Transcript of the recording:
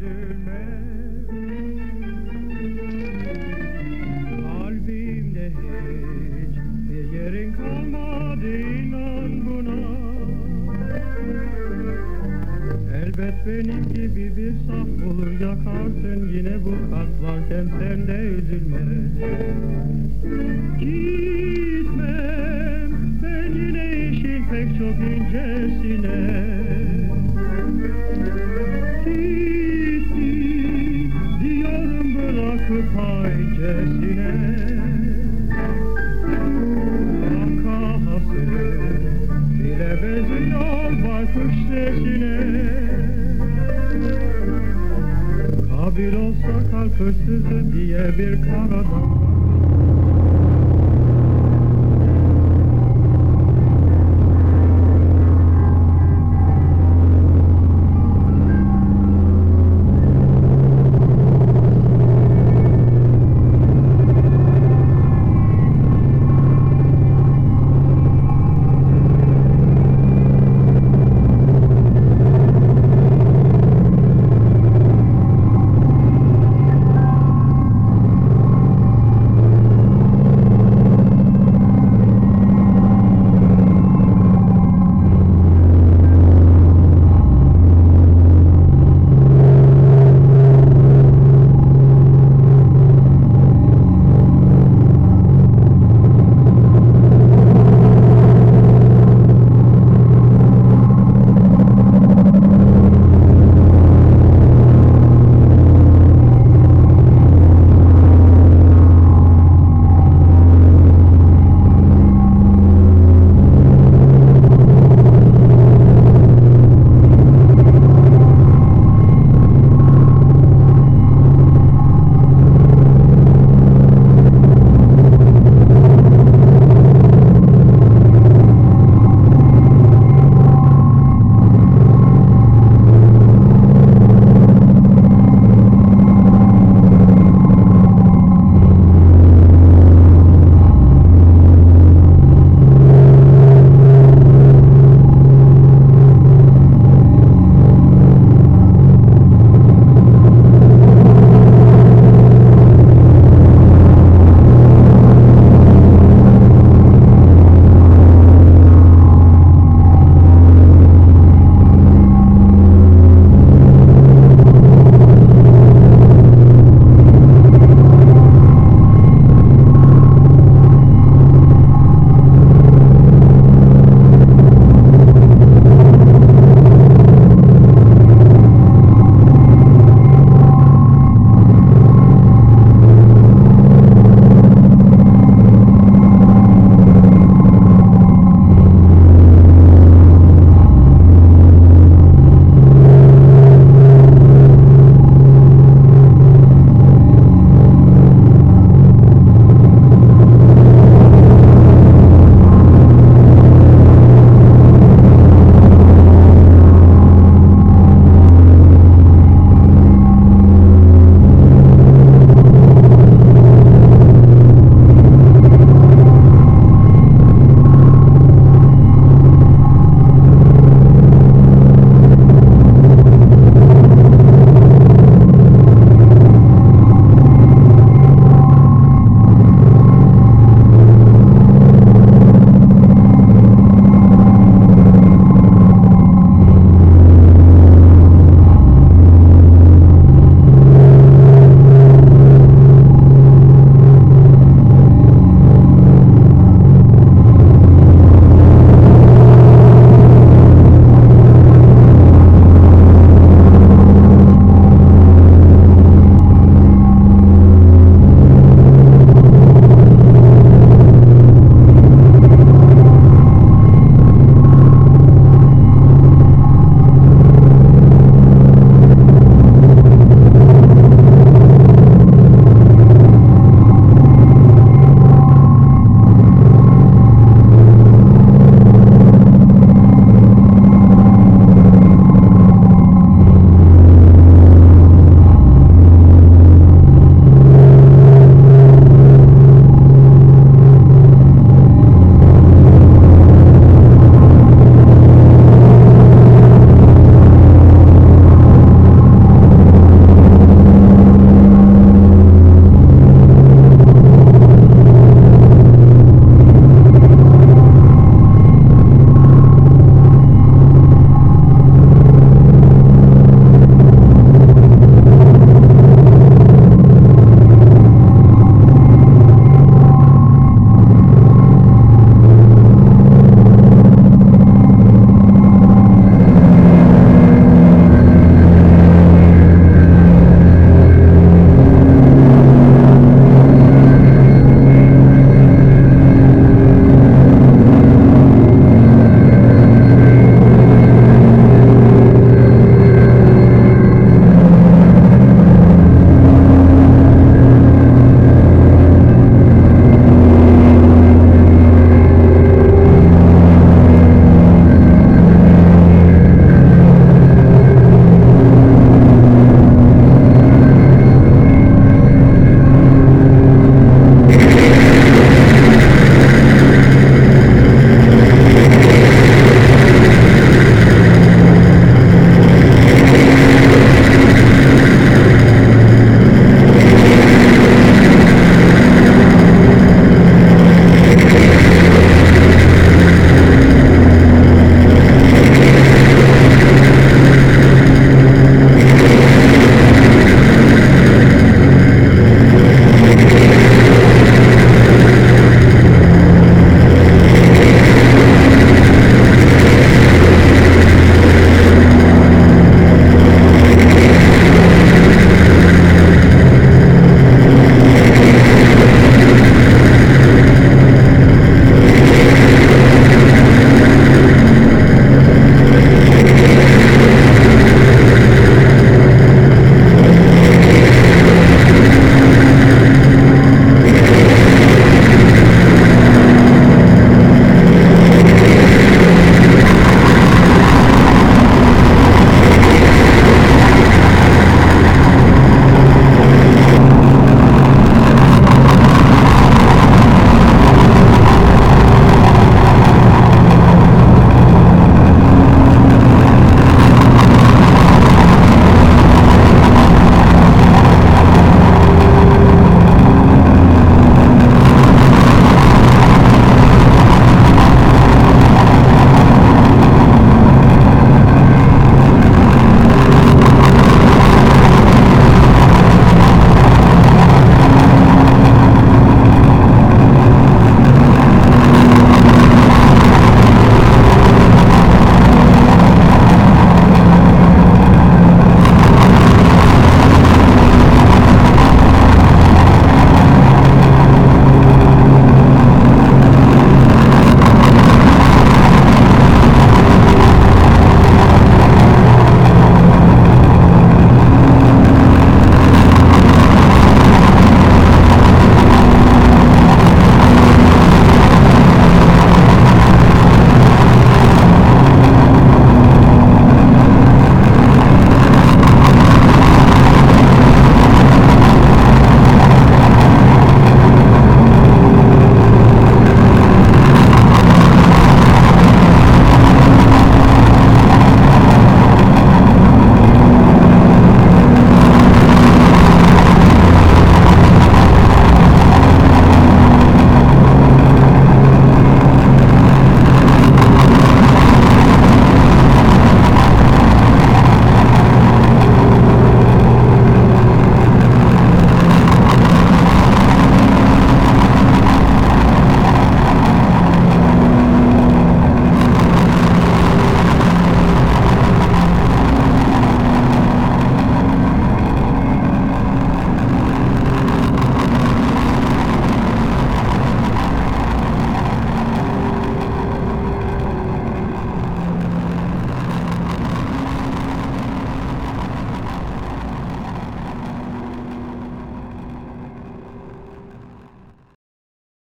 süzülmem Kalbimde hiç bir yerin kalmadı buna. Elbet benim gibi bir saf bulur yakarsın Yine bu kalp varken sen de üzülme. Gitmem ben yine işin pek çok incesine Hırsızı diye bir karadan